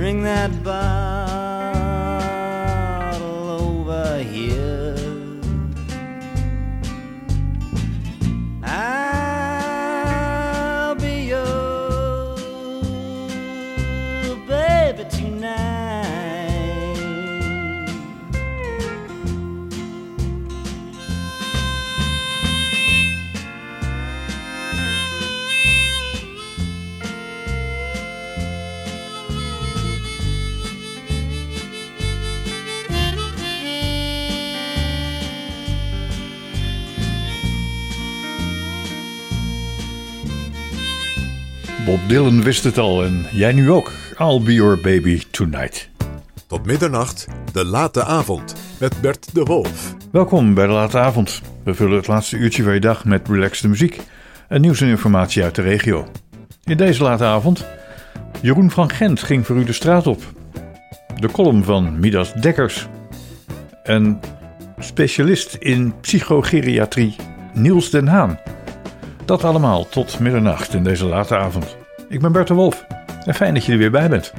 Ring that bell. Dylan wist het al en jij nu ook. I'll be your baby tonight. Tot middernacht, de late avond, met Bert de Wolf. Welkom bij de late avond. We vullen het laatste uurtje van je dag met relaxte muziek en nieuws en informatie uit de regio. In deze late avond, Jeroen van Gent ging voor u de straat op. De column van Midas Dekkers. En specialist in psychogeriatrie Niels den Haan. Dat allemaal tot middernacht in deze late avond. Ik ben Bert de Wolf en fijn dat je er weer bij bent.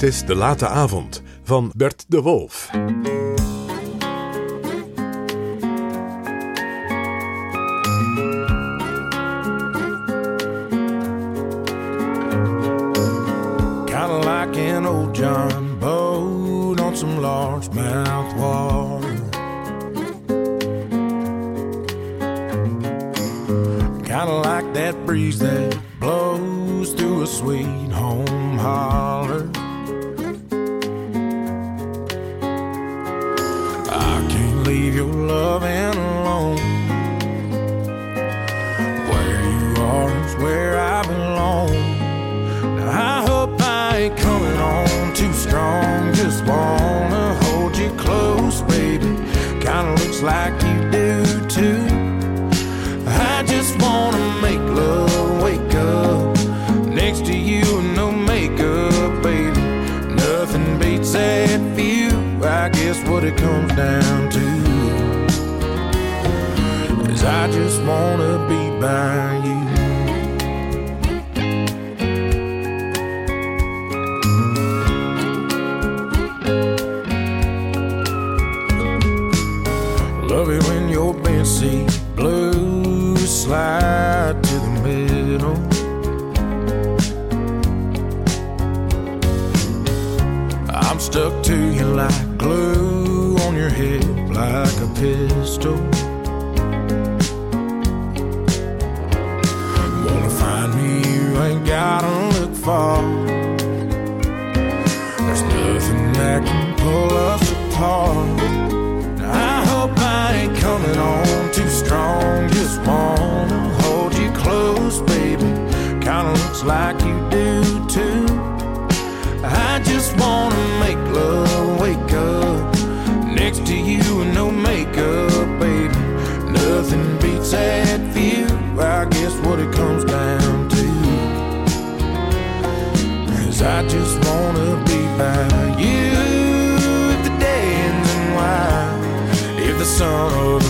Dit is De Late Avond van Bert de Wolf. Strong. Just wanna hold you close, baby. Kinda looks like you do too. I just wanna make love, wake up next to you no makeup, baby. Nothing beats that view. I guess what it comes down to is I just wanna be by you. Hip, like a pistol. Wanna find me? You ain't gotta look far. There's nothing that can pull us apart. I hope I ain't coming on too strong. Just wanna hold you close, baby. Kinda looks like you do too. I just wanna make love, That view. I guess what it comes down to is I just wanna be by you. If the day ends in white, if the sun or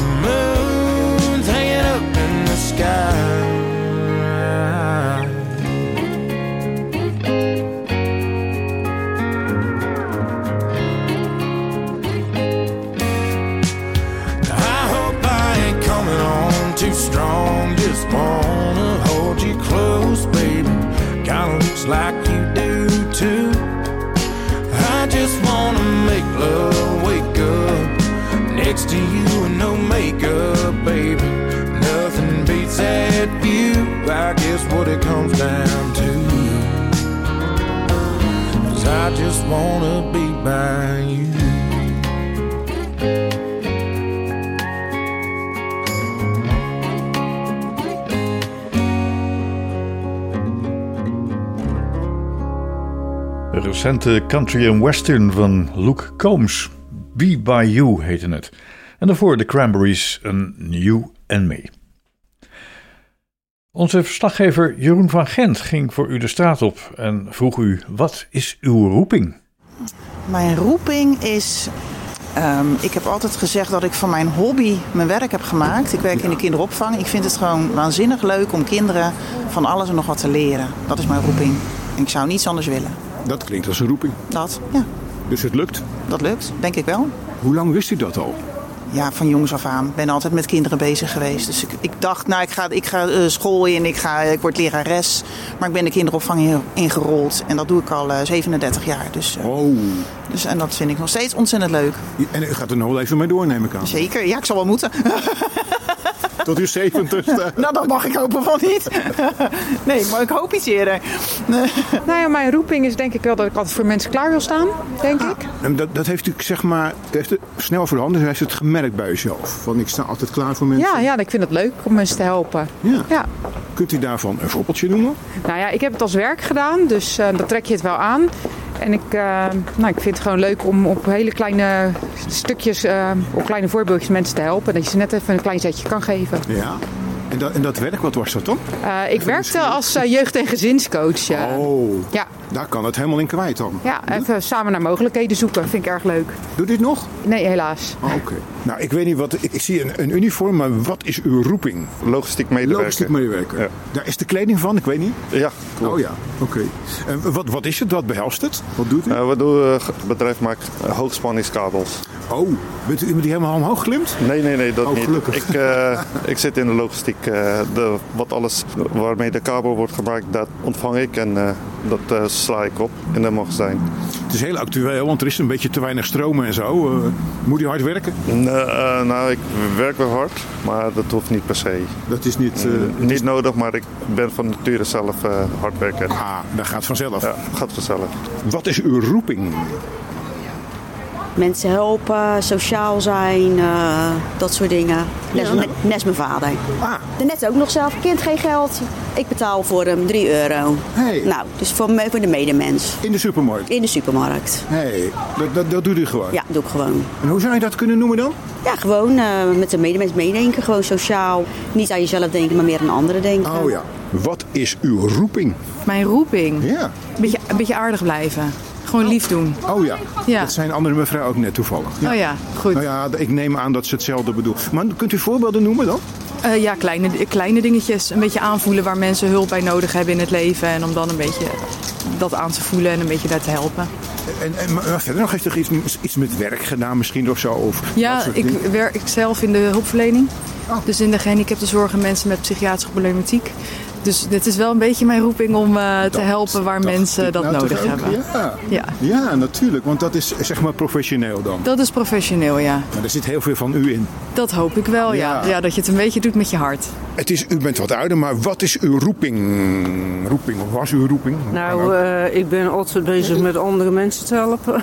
it comes down to is I just wanna be by you. Recente country en western van Luke Combs. Be By You heette het. En daarvoor de Cranberries, een New and Me. Onze verslaggever Jeroen van Gent ging voor u de straat op en vroeg u: wat is uw roeping? Mijn roeping is. ehm, ik heb altijd gezegd dat ik van mijn hobby mijn werk heb gemaakt. Ik werk in de kinderopvang. Ik vind het gewoon waanzinnig leuk om kinderen van alles en nog wat te leren. Dat is mijn roeping. En ik zou niets anders willen. Dat klinkt als een roeping. Dat, ja, Dus het lukt. dat lukt, denk ik wel. Hoe lang wist u dat al? Ja, van jongs af aan. Ik ben altijd met kinderen bezig geweest. Dus ik, ik dacht, nou, ik ga, ik ga eh, school in, ik, ga, ik word lerares. Maar ik ben de kinderopvang in- ingerold. En dat doe ik al eh, 37 jaar. Dus, eh, Oh. dus, en dat vind ik nog steeds ontzettend leuk. En u gaat er nog wel even mee door, neem ik aan. Zeker, ja, ik zal wel moeten. Tot uw zeventigste. nou, dat mag ik hopen van niet. nee, maar ik hoop iets eerder. Nou ja, mijn roeping is denk ik wel dat ik altijd voor mensen klaar wil staan, denk ik. En dat, dat heeft u, zeg maar, heeft het snel voor de hand. Dus u heeft het gemerkt bij uzelf. Van ik sta altijd klaar voor mensen. Ja, ja, ik vind het leuk om mensen te helpen. Ja. Ja. Kunt u daarvan een voorbeeldje noemen? Nou ja, ik heb het als werk gedaan, dus eh dan trek je het wel aan. En ik, eh, nou, ik vind het gewoon leuk om op hele kleine stukjes, eh, op kleine voorbeeldjes mensen te helpen. Dat je ze net even een klein zetje kan geven. Ja. En dat, en dat werk, wat was dat dan? Eh, ik werkte als jeugd- en gezinscoach. Oh, Ja, daar kan het helemaal in kwijt dan. ja, even samen naar mogelijkheden zoeken. Vind ik erg leuk. Doe dit nog? Nee, helaas. Oh, Oké. Nou, ik weet niet wat. Ik, ik zie een, een uniform, maar wat is uw roeping? Logistiek medewerker. Logistiek medewerker. Ja. Daar is de kleding van, ik weet niet. Ja, klopt. Oh ja, oké. En wat, wat is het? Wat behelst het? Wat doet u? Eh, wat doe eh, Het bedrijf maakt hoogspanningskabels. Oh, bent u iemand die helemaal omhoog glimt? Nee, nee, nee, dat Oh, niet. gelukkig. Ik, eh, ik zit in de logistiek. eh, de, wat alles waarmee de kabel wordt gemaakt, dat ontvang ik en eh, dat eh, sla ik op in de magazijn. Het is heel actueel, want er is een beetje te weinig stroom en zo. Eh, moet u hard werken? Nee, eh, nou, ik werk wel hard, maar dat hoeft niet per se. Dat is niet... niet nodig, maar ik ben van nature zelf hard werken. Ah, dat gaat vanzelf. Ja, gaat vanzelf. Wat is uw roeping? Mensen helpen, sociaal zijn, eh, dat soort dingen. Net, Ja. net, mijn vader. Ah, Net ook nog zelf, kind geen geld. Ik betaal voor hem 3 euro. Hey. Nou, dus voor, me- voor de medemens. in de supermarkt. In de supermarkt. hey, dat, dat, dat doet u gewoon. Ja, doe ik gewoon. En hoe zou je dat kunnen noemen dan? Ja, gewoon eh, met de medemens meedenken. Gewoon sociaal. Niet aan jezelf denken, maar meer aan anderen denken. Oh ja. Wat is uw roeping? Mijn roeping. Ja. Beetje, een beetje aardig blijven. Gewoon lief doen. Oh ja. Ja. Dat zijn andere mevrouw ook net toevallig. Oh ja, goed. Nou ja, ik neem aan dat ze hetzelfde bedoelt. Maar kunt u voorbeelden noemen dan? Eh, ja, kleine, kleine dingetjes. Een beetje aanvoelen waar mensen hulp bij nodig hebben in het leven. En om dan een beetje dat aan te voelen en een beetje daar te helpen. En, en maar verder nog heeft er iets, iets met werk gedaan misschien of zo? Of Ja, ik dingen? werk zelf in de hulpverlening. Oh. Dus in de gehandicaptenzorg en mensen met psychiatrische problematiek. Dus dit is wel een beetje mijn roeping om eh, te helpen waar mensen dat nou nodig hebben. Ja. Ja. ja, natuurlijk. Want dat is zeg maar professioneel dan. Dat is professioneel, ja. Maar er zit heel veel van u in. Dat hoop ik wel, ja. Ja. ja. Dat je het een beetje doet met je hart. Het is, u bent wat ouder, maar wat is uw roeping? Roeping, of was uw roeping? Nou, eh, ik ben altijd bezig met andere mensen te helpen.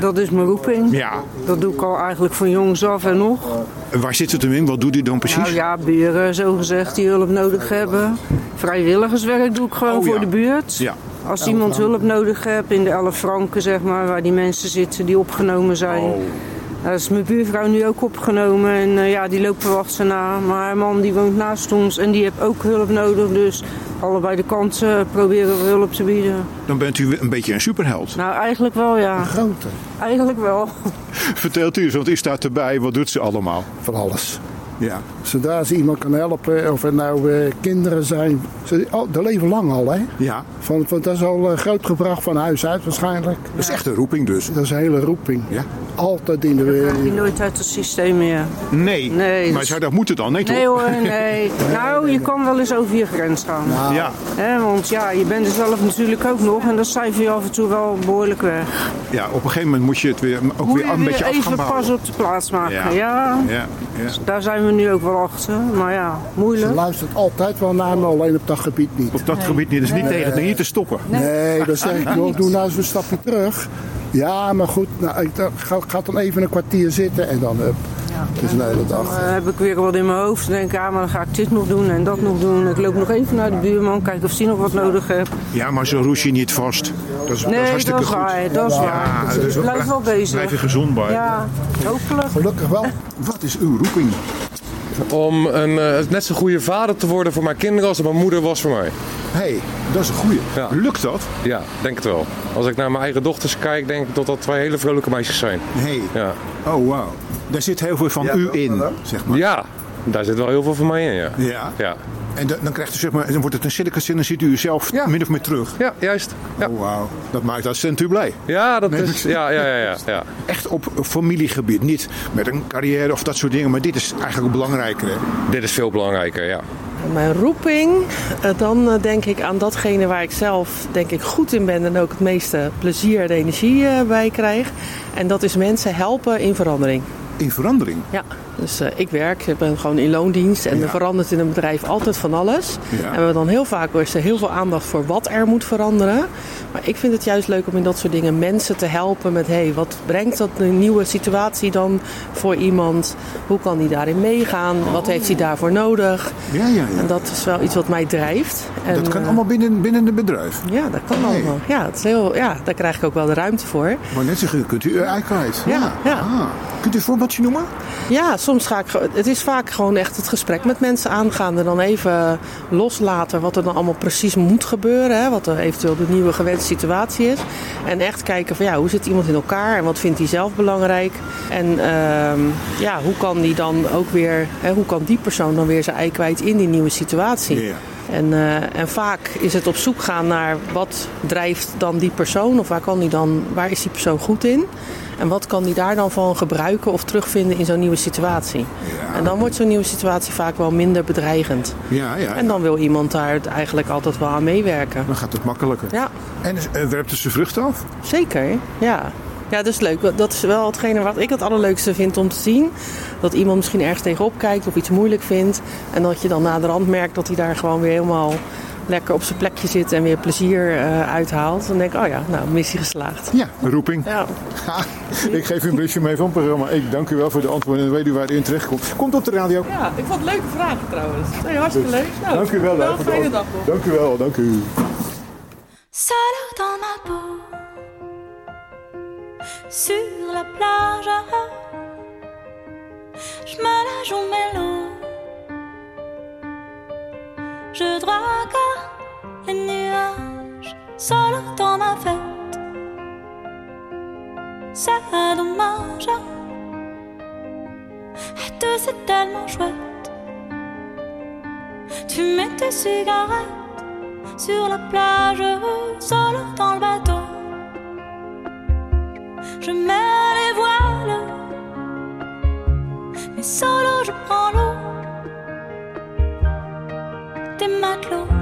Dat is mijn roeping. Ja. Dat doe ik al eigenlijk van jongs af en nog. En Waar zit het hem in? Wat doet u dan precies? Nou ja, buren zo gezegd die hulp nodig hebben. Vrijwilligerswerk doe ik gewoon Oh, voor de buurt. Ja. Als iemand hulp nodig heeft in de Elf Franken, zeg maar, waar die mensen zitten die opgenomen zijn. Oh. Dat is mijn buurvrouw nu ook opgenomen en eh, ja, die loopt wel achter na. Maar haar man die woont naast ons en die heeft ook hulp nodig. Dus allebei de kanten proberen we hulp te bieden. Dan bent u een beetje een superheld. Nou, eigenlijk wel ja. Grote. Eigenlijk wel. Vertelt u eens, want u staat erbij. Wat doet ze allemaal? Van alles. Ja. Zodra ze iemand kan helpen, of het nou eh, kinderen zijn. Ze, oh, dat leven lang al, hè? Ja. Van, van, dat is al eh, grootgebracht van huis uit waarschijnlijk. Dat is echt een roeping dus. Dat is een hele roeping. Ja. Altijd in de wereld. nooit uit het systeem meer. Nee. Nee, maar dus- zou dat moeten dan? Nee, toch? Nee hoor, nee. Nou, je kan wel eens over je grens gaan. Ja. Hè, want ja, je bent er zelf natuurlijk ook nog en dat cijfer je af en toe wel behoorlijk weg. ja, op een gegeven moment moet je het weer, ook Moet weer je een weer beetje af gaan even bouwen. pas op de plaats maken. Ja. Ja. Ja, ja. Daar zijn we nu ook wel achter. Maar ja, Ze moeilijk. luistert altijd wel naar me, alleen op dat gebied niet. Op dat gebied niet. Dus niet tegen, niet te stoppen. Nee, dan zeg ik, joh, doe nou eens een stapje terug. Ja, maar goed, nou, ik ga, ga dan even een kwartier zitten en dan hup. Het is een hele dag. Dan heb ik weer wat in mijn hoofd. Dan denk ik, ja, maar dan ga ik dit nog doen en dat nog doen. Ik loop nog even naar de buurman, kijken of die nog wat nodig heeft. Ja, maar zo roes je niet vast. Dat is, dat is Nee, hartstikke dat is goed. waar. Dat is Ja, waar. dus Blijf wel bezig. Blijf je gezond bij. Ja, hopelijk. Gelukkig wel. Wat is uw roeping? Om een eh, net zo goede vader te worden voor mijn kinderen als dat mijn moeder was voor mij. Hé, hey, dat is een goeie. Ja. Lukt dat? Ja, denk het wel. Als ik naar mijn eigen dochters kijk, denk ik dat dat twee hele vrolijke meisjes zijn. Nee. Ja, Oh, wauw. Daar zit heel veel van u in, zeg maar. ja daar zit wel heel veel van mij in, ja. Ja. Ja, En dan, dan krijgt u zeg maar, dan wordt het een circus en dan ziet u zelf Ja. min of meer terug. ja juist. Ja, Oh, wauw. Dat maakt dat cent u blij. ja dat Nee, is... Ja, ja, ja, ja, ja. Echt op familiegebied. Niet met een carrière of dat soort dingen. Maar dit is eigenlijk belangrijker. Hè? Dit is veel belangrijker, ja. Mijn roeping, eh, dan eh, denk ik aan datgene waar ik zelf denk ik goed in ben en ook het meeste plezier en energie eh, bij krijg. En dat is mensen helpen in verandering. In verandering. Ja, dus eh, ik werk, ik ben gewoon in loondienst en Ja. er verandert in een bedrijf altijd van alles. Ja. En we hebben dan heel vaak is er heel veel aandacht voor wat er moet veranderen. Maar ik vind het juist leuk om in dat soort dingen mensen te helpen met hey, wat brengt dat een nieuwe situatie dan voor iemand? Hoe kan die daarin meegaan? Wat heeft hij daarvoor nodig? Ja, ja, ja. En dat is wel iets wat mij drijft. En, dat kan eh, allemaal binnen, binnen het bedrijf. Ja, dat kan allemaal. Ja, het is heel, ja, daar krijg ik ook wel de ruimte voor. Maar net zeggen, kunt u uw ei kwijt. Ja, ja. Ah. Kunt u een voorbeeldje noemen? Ja, soms soms ga ik, het is vaak gewoon echt het gesprek met mensen aangaan. En dan even loslaten wat er dan allemaal precies moet gebeuren. Hè, wat er eventueel de nieuwe gewenste situatie is. En echt kijken van ja, hoe zit iemand in elkaar en wat vindt hij zelf belangrijk. En ehm, ja, hoe kan die dan ook weer, hè, hoe kan die persoon dan weer zijn ei kwijt in die nieuwe situatie. En, eh, en vaak is het op zoek gaan naar wat drijft dan die persoon of waar, kan die dan, waar is die persoon goed in? En wat kan die daar dan van gebruiken of terugvinden in zo'n nieuwe situatie? En dan wordt zo'n nieuwe situatie vaak wel minder bedreigend. Ja, ja. En dan wil iemand daar eigenlijk altijd wel aan meewerken. Dan gaat het makkelijker. Ja. En werpt het zijn vruchten af? Zeker, ja. Ja, dat is leuk. Dat is wel hetgene wat ik het allerleukste vind om te zien. Dat iemand misschien ergens tegenop kijkt of iets moeilijk vindt. En dat je dan naderhand merkt dat hij daar gewoon weer helemaal lekker op zijn plekje zit en weer plezier eh, uithaalt. Dan denk ik, oh ja, nou, missie geslaagd. Ja, roeping. Ja. Ha, ik geef u een briefje mee van het programma. Ik dank u wel voor de antwoorden en dan weet u waar u in terecht komt. Komt op de radio. Ja, ik vond het leuke vragen trouwens. Nee, hartstikke leuk. Nou, dank u wel. Een fijne dag nog. Dank u wel, dank u. dans ma peau, sur la plage. Je me la joue mélo, je drague les nuages, seul dans ma fête. C'est dommage, et c'est tellement chouette. Tu mets tes cigarettes sur la plage, solo dans le bateau. Je mets les voiles, mais solo je prends l'eau des matelots.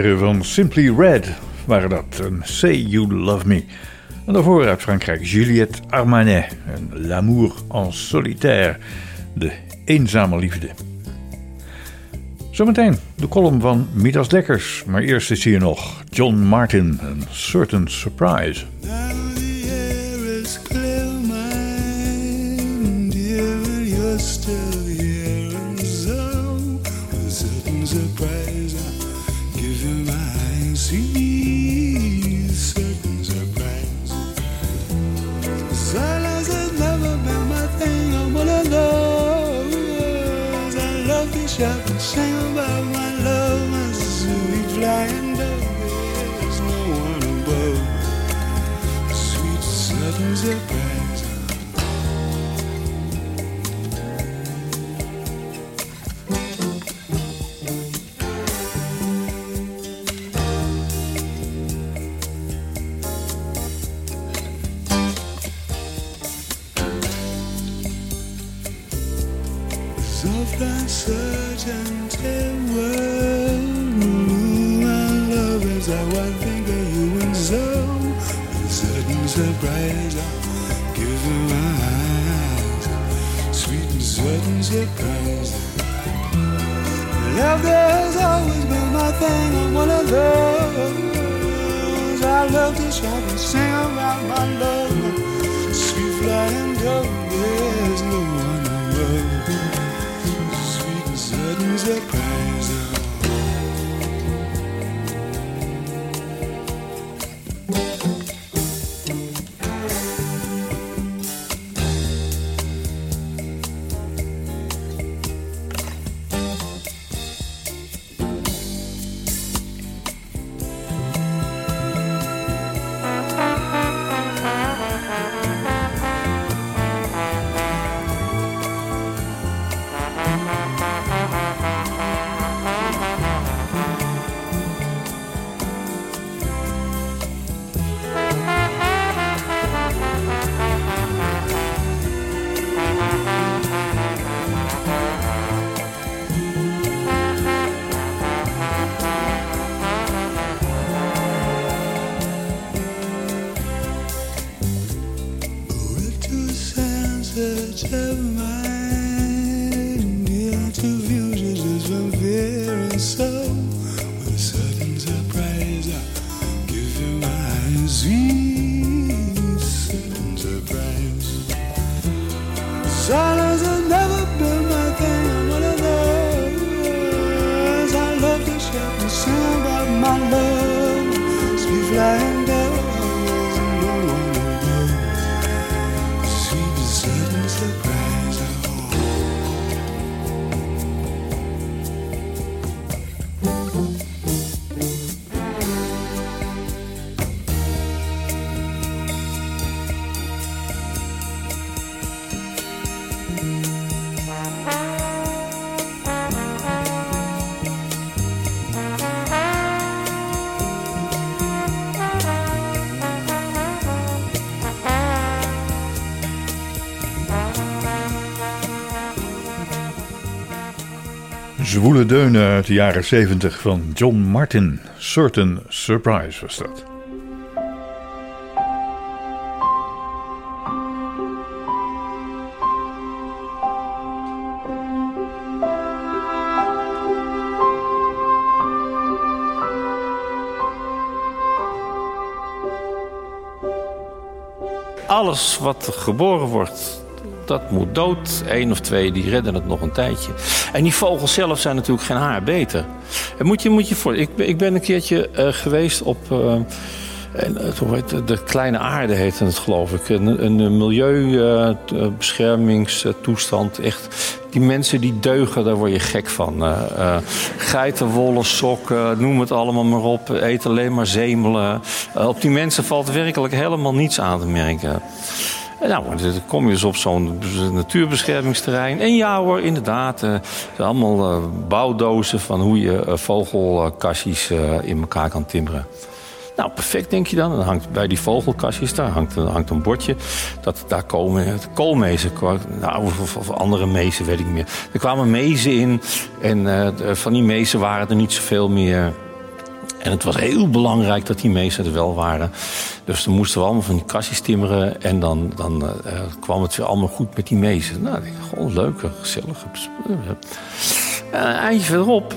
van Simply Red waren dat. een Say You Love Me. En daarvoor uit Frankrijk Juliette Armanet. En L'amour en solitaire. De eenzame liefde. Zometeen de column van Midas Dekkers. Maar eerst is hier nog John Martin. Een certain surprise. still music brings. Love has always been my thing. I wanna lose. I love to shout and sing about my love. Sweet flying dove, there's no one above. Sweet and sudden as Zwoele deunen uit de jaren 70 van John Martin. Certain Surprise was dat. Alles wat geboren wordt, dat moet dood. Eén of twee die redden het nog een tijdje. En die vogels zelf zijn natuurlijk geen haar beter. En moet je, moet je voor. Ik, ik ben een keertje eh, geweest op. heet het? de kleine aarde heette het, geloof ik. Een, een milieubeschermingstoestand. Echt, die mensen die deugen, daar word je gek van. Geitenwolle sokken, noem het allemaal maar op. Eten alleen maar zemelen. Op die mensen valt werkelijk helemaal niets aan te merken. Nou, dan kom je dus op zo'n natuurbeschermingsterrein. En ja hoor, inderdaad. eh, allemaal eh, bouwdozen van hoe je eh, vogelkastjes in elkaar kan timmeren. Nou, perfect denk je dan. Dan hangt bij die vogelkastjes, daar hangt, een bordje. Dat, daar komen koolmezen, nou, of, of andere mezen, weet ik niet meer. Er kwamen mezen in en van die mezen waren er niet zoveel meer. En het was heel belangrijk dat die mezen er wel waren. Dus dan moesten we allemaal van die kastjes timmeren. En dan, dan eh, eh, kwam het weer allemaal goed met die mezen. Nou, gewoon leuk, gezellig. Eh, eindje verderop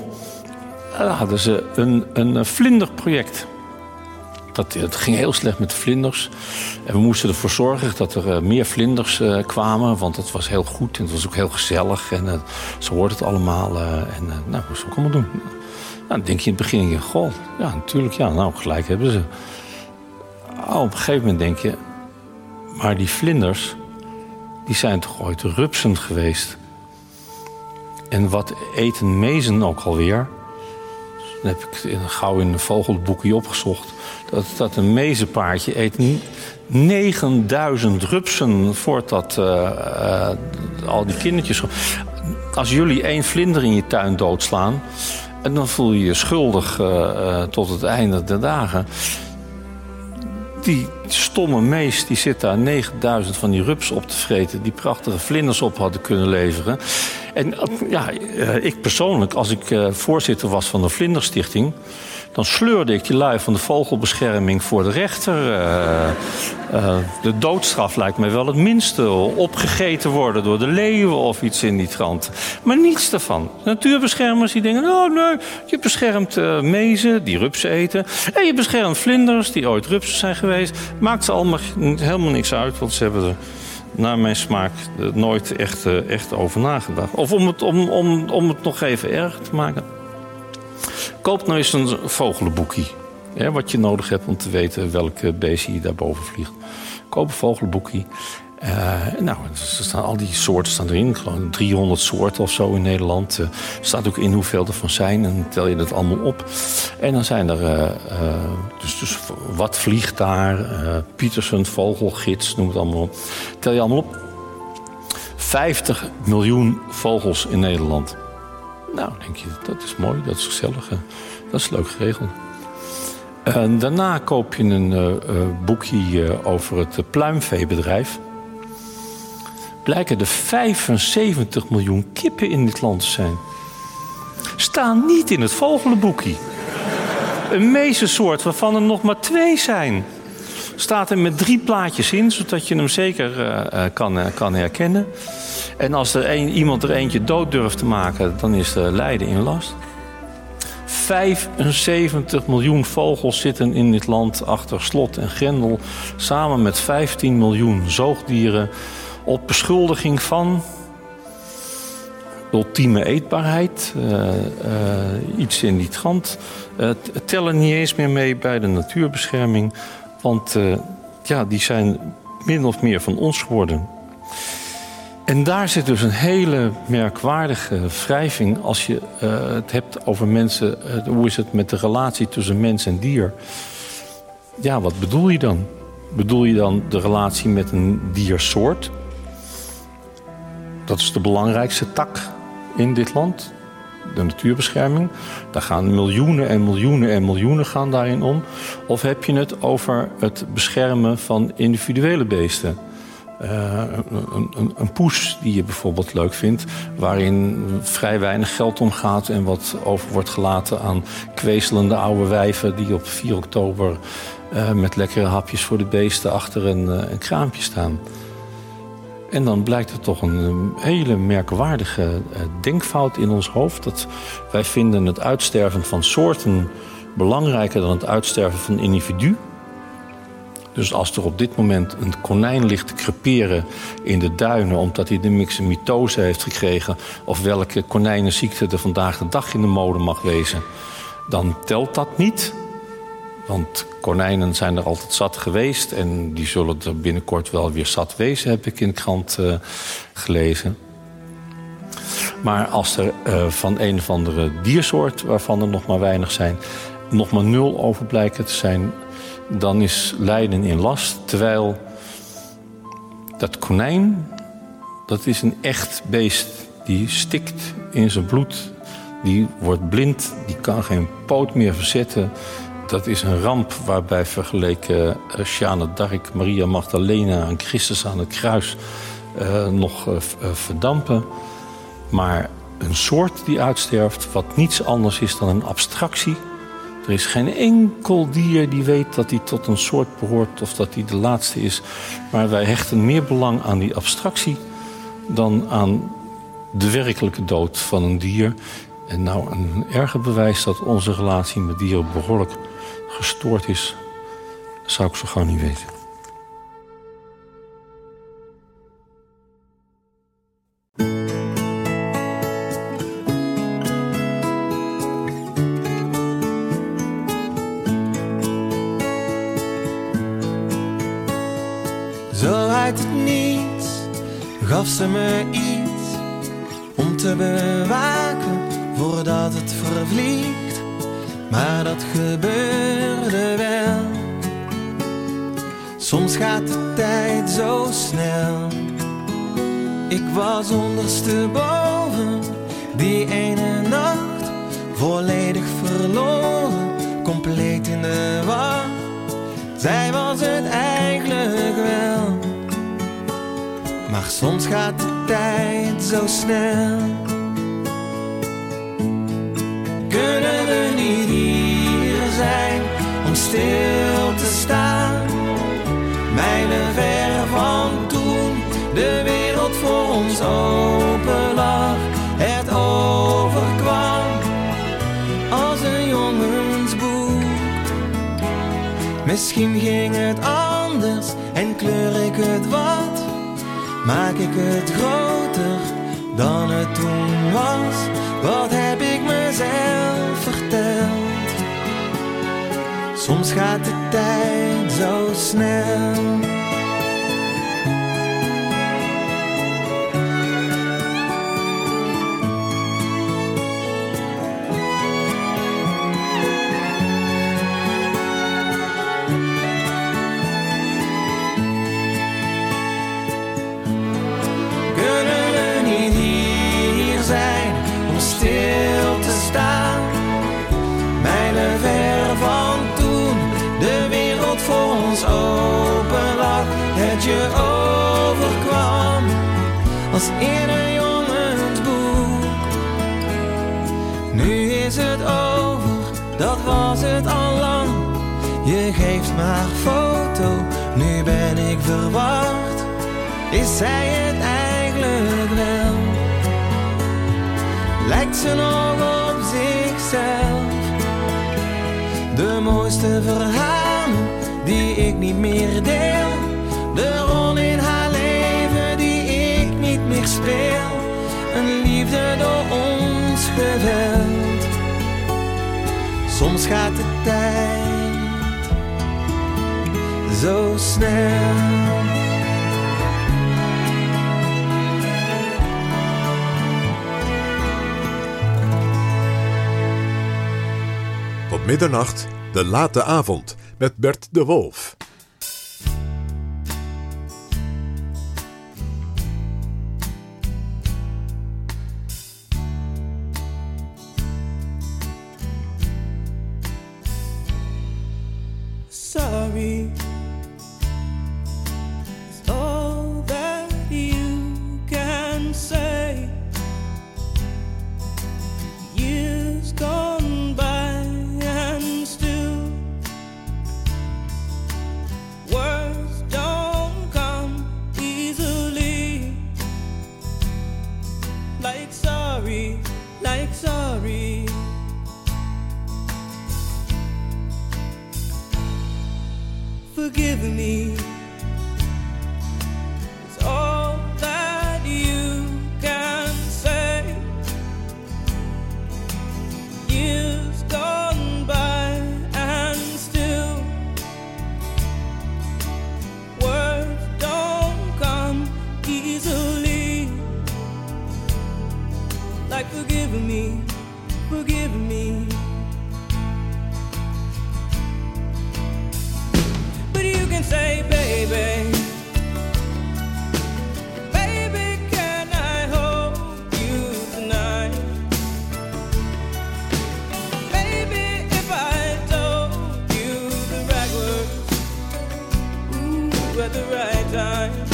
hadden ze een, een vlinderproject. Dat, het ging heel slecht met de vlinders. En we moesten ervoor zorgen dat er meer vlinders kwamen. Want het was heel goed en het was ook heel gezellig. En eh, ze hoorden het allemaal. en nou, dat ook allemaal doen. Dan denk je in het begin, goh, ja, natuurlijk, ja, nou, gelijk hebben ze. Oh, op een gegeven moment denk je, maar die vlinders, die zijn toch ooit rupsen geweest? En wat eten mezen ook alweer? Dan heb ik in- gauw in een vogelboekje opgezocht. Dat, dat een mezenpaardje eet ni- 9000 rupsen voordat eh, eh, al die kindertjes... Als jullie één vlinder in je tuin doodslaan... en dan voel je je schuldig eh, eh, tot het einde der dagen... Die stomme mees die zit daar 9000 van die rups op te vreten... die prachtige vlinders op hadden kunnen leveren. En eh, ja, ik persoonlijk, als ik voorzitter was van de Vlinderstichting... dan sleurde ik die lui van de vogelbescherming voor de rechter. Eh, eh, de doodstraf lijkt mij wel het minste. Opgegeten worden door de leeuwen of iets in die trant. Maar niets daarvan. Natuurbeschermers die denken... oh nee, je beschermt eh, mezen die rupsen eten... en je beschermt vlinders die ooit rupsen zijn geweest. Maakt ze allemaal helemaal niks uit, want ze hebben er naar mijn smaak nooit echt, echt over nagedacht. Of om het, om, om, om het nog even erg te maken. Koop nou eens een vogelenboekie. Wat je nodig hebt om te weten welke beestje je daarboven vliegt. Koop een vogelenboekie. Eh, nou, er staan, al die soorten staan erin. Gewoon 300 soorten of zo in Nederland. Eh, Er staat ook in hoeveel er van zijn. En dan tel je dat allemaal op. En dan zijn er... eh, dus, dus wat vliegt daar? Pietersen, vogelgids, noem het allemaal op. Tel je allemaal op. 50 miljoen vogels in Nederland. Nou, denk je, dat is mooi, dat is gezellig. eh, Dat is leuk geregeld. En daarna koop je een eh, eh, boekje eh, over het eh, pluimveebedrijf. Blijken er 75 miljoen kippen in dit land te zijn. Staan niet in het vogelenboekje. Een mezensoort waarvan er nog maar twee zijn. Staat er met drie plaatjes in, zodat je hem zeker eh, eh, kan, eh, kan herkennen. En als er iemand er eentje dood durft te maken, dan is de lijden in last. 75 miljoen vogels zitten in dit land achter slot en grendel. Samen met 15 miljoen zoogdieren op beschuldiging van ultieme eetbaarheid. eh, eh, iets in die trant. Tellen niet eens meer mee bij de natuurbescherming. Want eh, ja, die zijn min of meer van ons geworden. En daar zit dus een hele merkwaardige wrijving als je eh, het hebt over mensen. eh, hoe is het met de relatie tussen mens en dier? Ja, wat bedoel je dan? Bedoel je dan de relatie met een diersoort? Dat is de belangrijkste tak in dit land. De natuurbescherming. Daar gaan miljoenen en miljoenen en miljoenen gaan daarin om. Of heb je het over het beschermen van individuele beesten? Eh, een, een, een poes die je bijvoorbeeld leuk vindt, waarin vrij weinig geld omgaat en wat over wordt gelaten aan kwezelende oude wijven die op 4 oktober eh, met lekkere hapjes voor de beesten achter een, eh, een kraampje staan. En dan blijkt er toch een hele merkwaardige denkfout in ons hoofd. Dat wij vinden het uitsterven van soorten belangrijker dan het uitsterven van individu. Dus als er op dit moment een konijn ligt te creperen in de duinen... omdat hij de myxomitose heeft gekregen... of welke konijnenziekte er vandaag de dag in de mode mag wezen... dan telt dat niet. Want konijnen zijn er altijd zat geweest... en die zullen er binnenkort wel weer zat wezen, heb ik in de krant uh, gelezen. Maar als er uh, van een of andere diersoort, waarvan er nog maar weinig zijn... nog maar nul over blijken te zijn dan is lijden in last. Terwijl dat konijn, dat is een echt beest. Die stikt in zijn bloed. Die wordt blind. Die kan geen poot meer verzetten. Dat is een ramp waarbij vergeleken uh, Jeanne d'Arc, Maria Magdalena en Christus aan het kruis uh, nog uh, verdampen. Maar een soort die uitsterft, wat niets anders is dan een abstractie er is geen enkel dier die weet dat hij tot een soort behoort of dat hij de laatste is. Maar wij hechten meer belang aan die abstractie dan aan de werkelijke dood van een dier. En nou, een erger bewijs dat onze relatie met dieren behoorlijk gestoord is, zou ik zo gauw niet weten. Gaf ze me iets om te bewaken voordat het vervliegt. Maar dat gebeurde wel. Soms gaat de tijd zo snel. Ik was ondersteboven die ene nacht volledig verloren, compleet in de war. Zij was het eigenlijk wel. Maar soms gaat de tijd zo snel. Kunnen we niet hier zijn om stil te staan? Mijlen ver van toen de wereld voor ons open lag. Het overkwam als een jongensboek. Misschien ging het anders en kleur ik het wat maak ik het groter dan het toen was. Wat heb ik mezelf verteld? Soms gaat de tijd zo snel. In een jongensboek. Nu is het over, dat was het al lang. Je geeft maar foto, nu ben ik verwacht. Is zij het eigenlijk wel? Lijkt ze nog op zichzelf? De mooiste verhalen die ik niet meer deel de speel. Een liefde door ons geweld. Soms gaat de tijd zo snel. Tot middernacht, de late avond, met Bert de Wolf. time.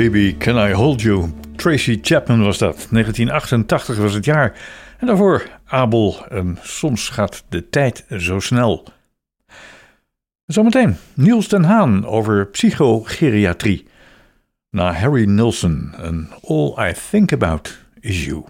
Baby, Can I Hold You? Tracy Chapman was dat. 1988 was het jaar. En daarvoor Abel. En soms gaat de tijd zo snel. Zometeen Niels Den Haan over psychogeriatrie. Na Harry Nilsson. en All I Think About Is You.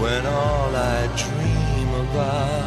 when all I dream about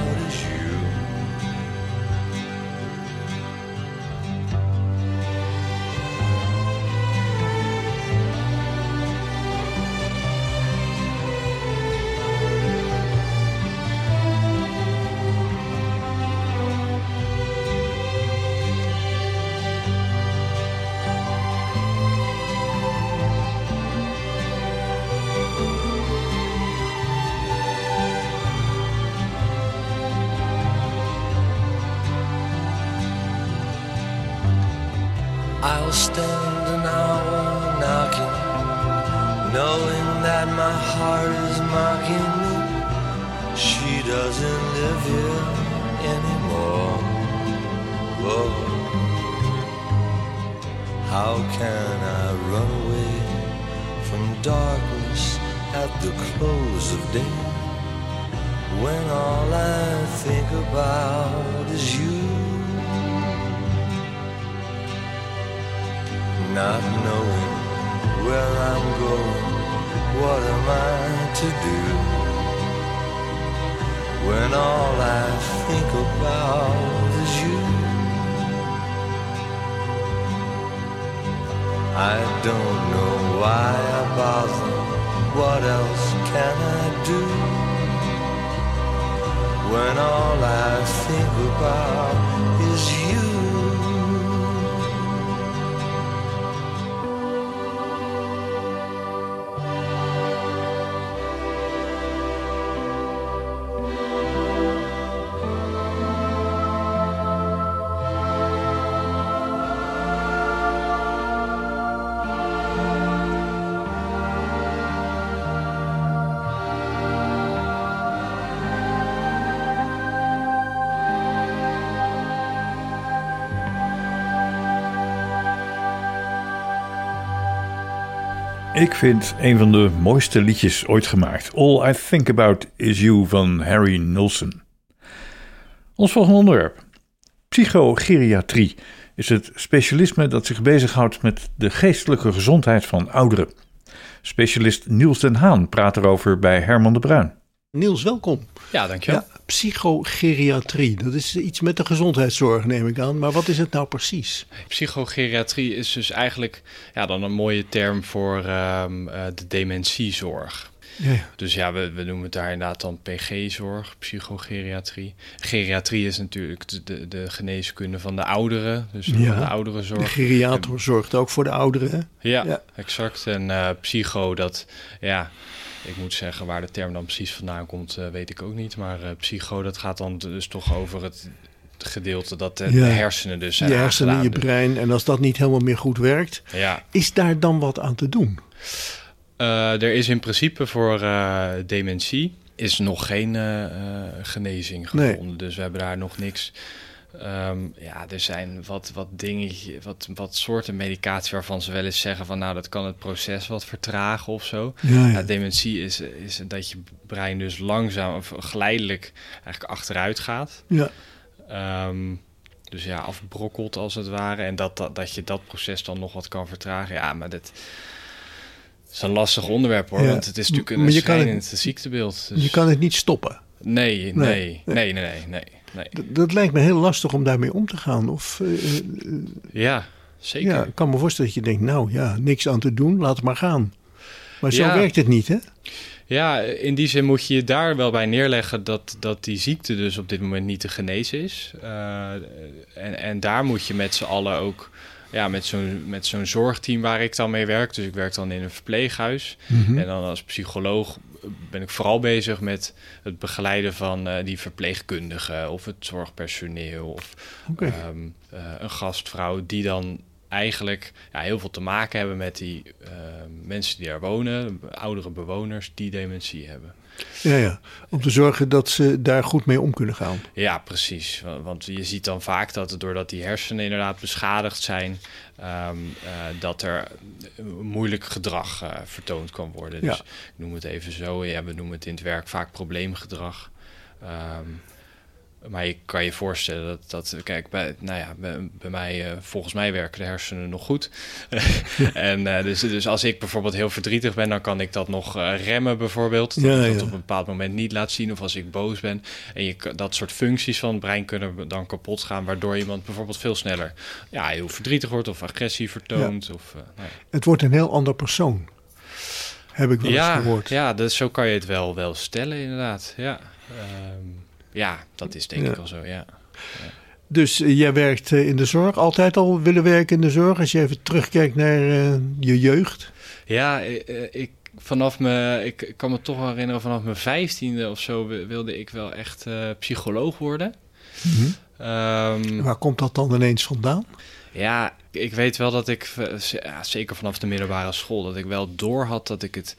Ik vind een van de mooiste liedjes ooit gemaakt. All I Think About Is You van Harry Nilsson. Ons volgende onderwerp. Psychogeriatrie is het specialisme dat zich bezighoudt met de geestelijke gezondheid van ouderen. Specialist Niels den Haan praat erover bij Herman de Bruin. Niels, welkom. Ja, dankjewel. Psychogeriatrie, dat is iets met de gezondheidszorg, neem ik aan. Maar wat is het nou precies? Psychogeriatrie is dus eigenlijk ja, dan een mooie term voor ehm, eh, de dementiezorg. Ja, ja. Dus ja, we, we noemen het daar inderdaad dan PG-zorg, psychogeriatrie. Geriatrie is natuurlijk de, de, de geneeskunde van de ouderen, dus de ouderenzorg. De geriator zorgt ook voor de ouderen. Ja. exact. En eh, psycho, dat, ja, ik moet zeggen, waar de term dan precies vandaan komt, eh, weet ik ook niet. Maar eh, psycho, dat gaat dan dus toch over het gedeelte dat de, de hersenen dus zijn Je hersenen, je brein. En als dat niet helemaal meer goed werkt, Ja. is daar dan wat aan te doen? Eh, er is in principe voor eh, dementie is nog geen eh, eh, genezing Nee. gevonden. Dus we hebben daar nog niks. Ehm, ja, er zijn wat, wat dingetje, wat, wat soorten medicatie waarvan ze wel eens zeggen van nou dat kan het proces wat vertragen of zo. Ja, ja. dementie is, is dat je brein dus langzaam of geleidelijk eigenlijk achteruit gaat. Ja. Ehm, dus ja, afbrokkelt als het ware. En dat, dat, dat je dat proces dan nog wat kan vertragen. Ja, maar dat is een lastig onderwerp hoor. Ja. Want het is natuurlijk een schrijnend ziektebeeld. Dus... Je kan het niet stoppen. Nee, Nee, nee, nee, nee, nee, nee. Nee. Dat, lijkt me heel lastig om daarmee om te gaan. Of, eh, eh, Ja, zeker. Ja, ik kan me voorstellen dat je denkt, nou ja, niks aan te doen, laat het maar gaan. Maar zo Ja. werkt het niet, hè? Ja, in die zin moet je je daar wel bij neerleggen dat, dat die ziekte dus op dit moment niet te genezen is. Eh, en, en daar moet je met z'n allen ook, ja, met zo'n, met zo'n zorgteam waar ik dan mee werk. Dus ik werk dan in een verpleeghuis. Mhm. En dan als psycholoog ben ik vooral bezig met het begeleiden van eh, die verpleegkundigen of het zorgpersoneel of ehm, eh, een gastvrouw die dan eigenlijk ja, heel veel te maken hebben met die eh, mensen die daar wonen, oudere bewoners die dementie hebben. Ja, ja. Om te zorgen dat ze daar goed mee om kunnen gaan. Ja, precies. Wa- Want je ziet dan vaak dat het doordat die hersenen inderdaad beschadigd zijn, ehm, eh, dat er moeilijk gedrag eh, vertoond kan worden. Dus Ja. ik noem het even zo. Ja, we noemen het in het werk vaak probleemgedrag. Ehm, maar je kan je voorstellen dat, dat kijk, bij, nou ja, bij, bij mij, eh, volgens mij werken de hersenen nog goed. en eh, dus, dus als ik bijvoorbeeld heel verdrietig ben, dan kan ik dat nog eh, remmen bijvoorbeeld. Dat Ja, ik dat ja. op een bepaald moment niet laat zien. Of als ik boos ben. En je, kan- dat soort functies van het brein kunnen dan kapot gaan, waardoor iemand bijvoorbeeld veel sneller ja, heel verdrietig wordt of agressie vertoont. Of, nou ja. Het wordt een heel ander persoon. Heb ik wel ja, eens gehoord. Ja, dus zo kan je het wel, wel stellen, inderdaad. Ja, Ehm, ja dat is denk Ja. ik wel zo, ja. Dus eh, jij werkt eh, in de zorg, altijd al willen werken in de zorg. Als je even terugkijkt naar eh, je jeugd. Ja, ik, vanaf me, ik, ik kan me toch wel herinneren, vanaf mijn vijftiende of zo wi- wilde ik wel echt psycholoog worden. Ehm, Waar komt dat dan ineens vandaan? Ja, ik weet wel dat ik, ja, zeker vanaf de middelbare school, dat ik wel door had dat ik het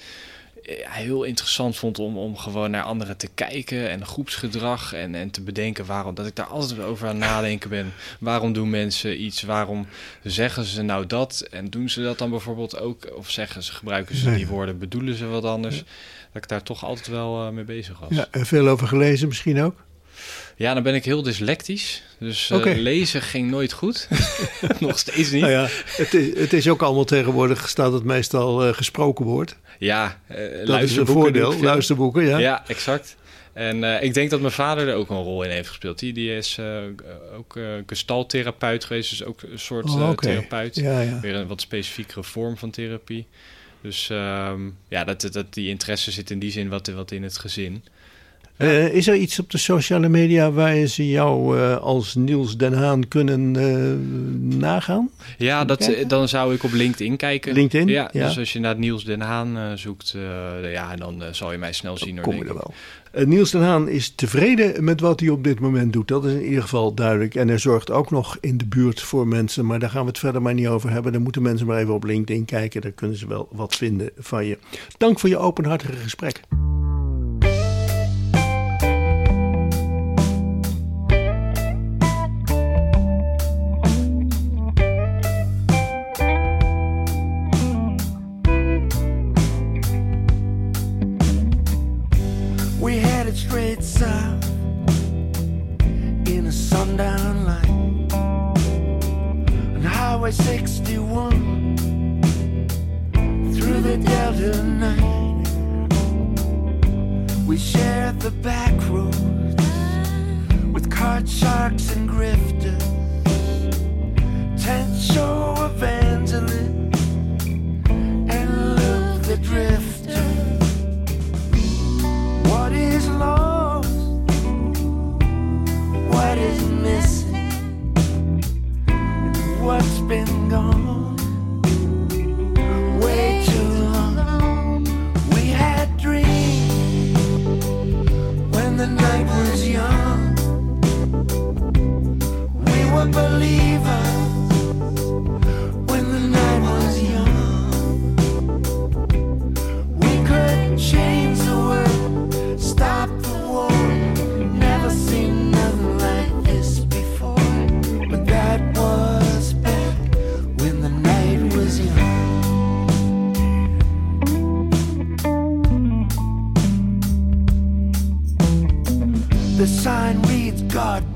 heel interessant vond om, om gewoon naar anderen te kijken en groepsgedrag en, en te bedenken waarom, dat ik daar altijd over aan nadenken ben. Waarom doen mensen iets? Waarom zeggen ze nou dat? En doen ze dat dan bijvoorbeeld ook? Of zeggen ze, gebruiken ze Nee. die woorden, bedoelen ze wat anders? Dat ik daar toch altijd wel eh, mee bezig was. Ja, en veel over gelezen misschien ook? Ja, dan ben ik heel dyslectisch. Dus eh, lezen ging nooit goed. Nog steeds niet. Nou ja, het is, het is ook allemaal tegenwoordig, staat het meestal eh, gesproken woord. Ja, Dat is een luisterboeken doe voordeel, luisterboeken, ja. Ja, exact. En ik denk dat mijn vader er ook een rol in heeft gespeeld. Die, die is ook eh gestaltherapeut geweest, dus ook een soort Oh, therapeut. Ja, ja. Weer een wat specifiekere vorm van therapie. Dus ehm, ja, dat, dat, die interesse zit in die zin wat, wat in het gezin. Eh, is er iets op de sociale media waar ze jou eh, als Niels Den Haan kunnen eh, nagaan? Ja, dat, dan zou ik op LinkedIn kijken. LinkedIn? Ja, Ja. dus als je naar Niels Den Haan zoekt, ja, dan zal je mij snel zien. hoor, kom je er wel. Niels Den Haan is tevreden met wat hij op dit moment doet. Dat is in ieder geval duidelijk. En hij zorgt ook nog in de buurt voor mensen. Maar daar gaan we het verder maar niet over hebben. Dan moeten mensen maar even op LinkedIn kijken. Daar kunnen ze wel wat vinden van je. Dank voor je openhartige gesprek. Sundown line. On Highway 61 through the Delta 9. We shared the back roads with card sharks and grifters, tent the night was young. We were sign reads, God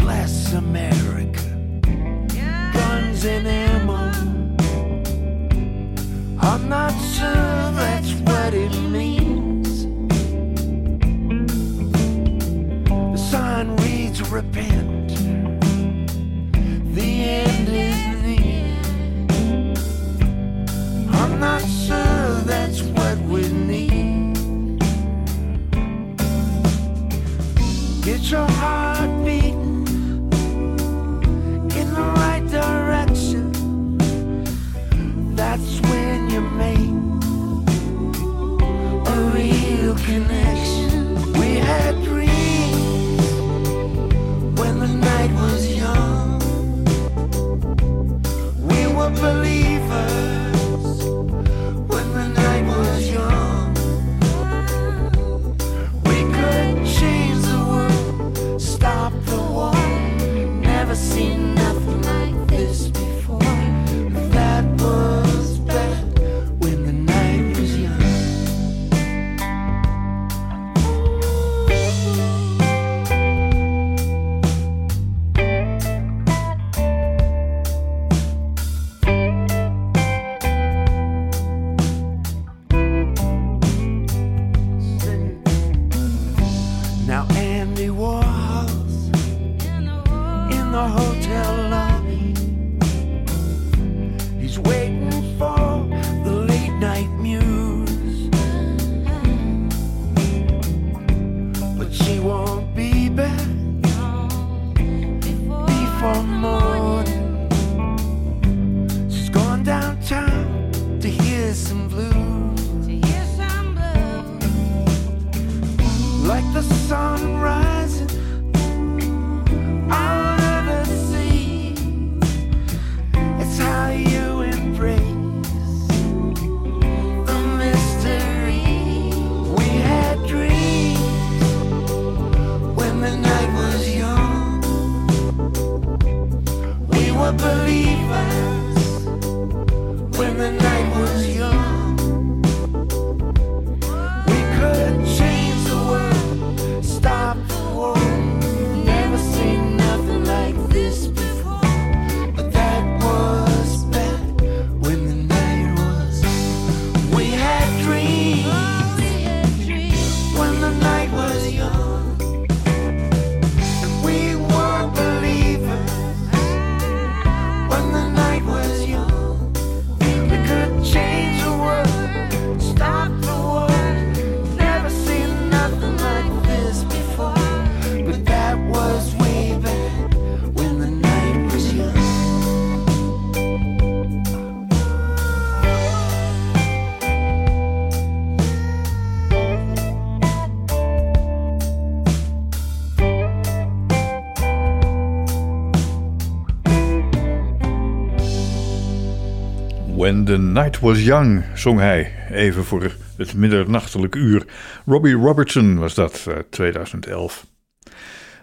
Night Was Young zong hij, even voor het middernachtelijk uur. Robbie Robertson was dat, eh, 2011.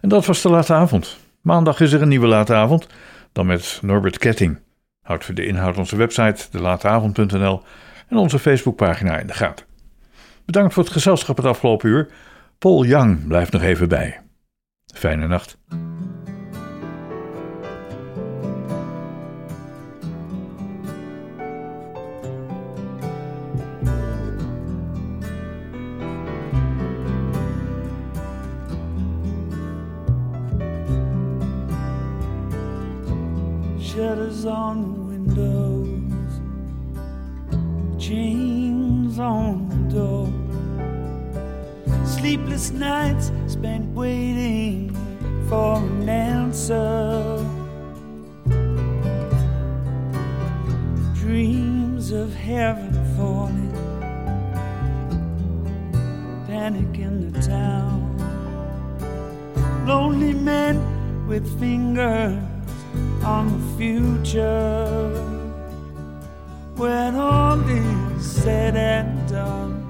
En dat was de late avond. Maandag is er een nieuwe late avond, dan met Norbert Ketting. Houd voor de inhoud onze website, delateavond.nl en onze Facebookpagina in de gaten. Bedankt voor het gezelschap het afgelopen uur. Paul Young blijft nog even bij. Fijne nacht. On the windows, chains on the door. Sleepless nights spent waiting for an answer. Dreams of heaven falling, panic in the town. Lonely men with fingers on the future. When all is said and done,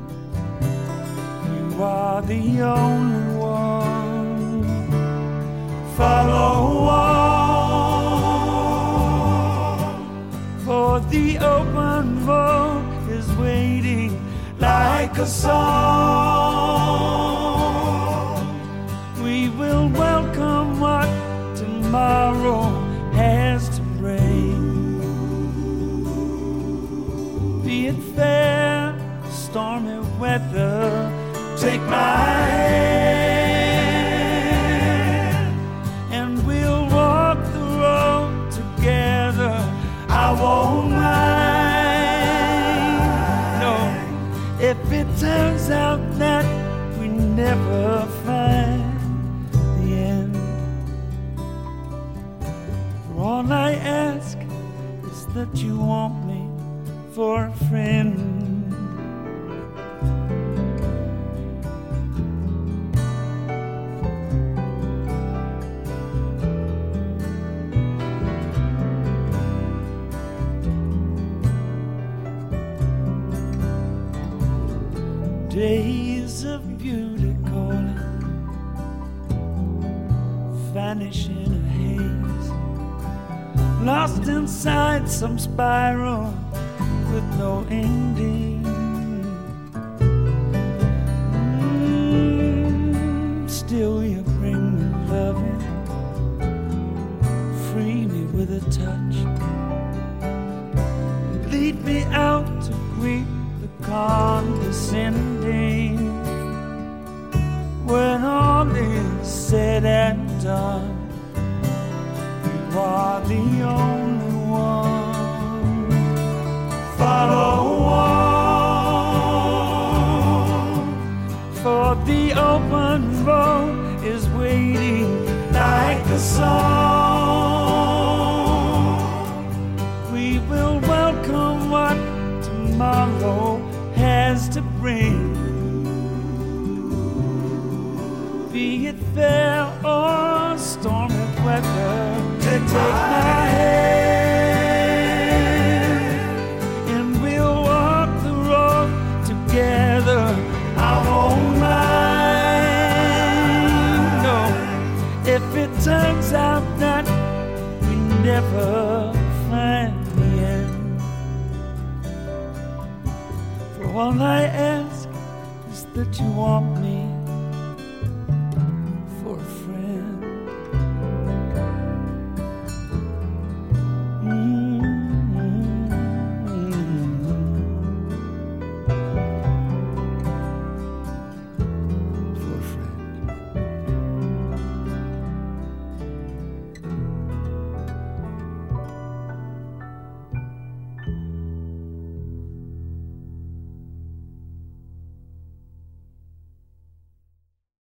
you are the only one. Follow on, for the open road is waiting like a song. We will welcome what tomorrow weather, take my hand, and we'll walk the road together. I won't mind. No, if it turns out that we never find the end. For all I ask is that you want me for a friend. Inside some spiral with no end.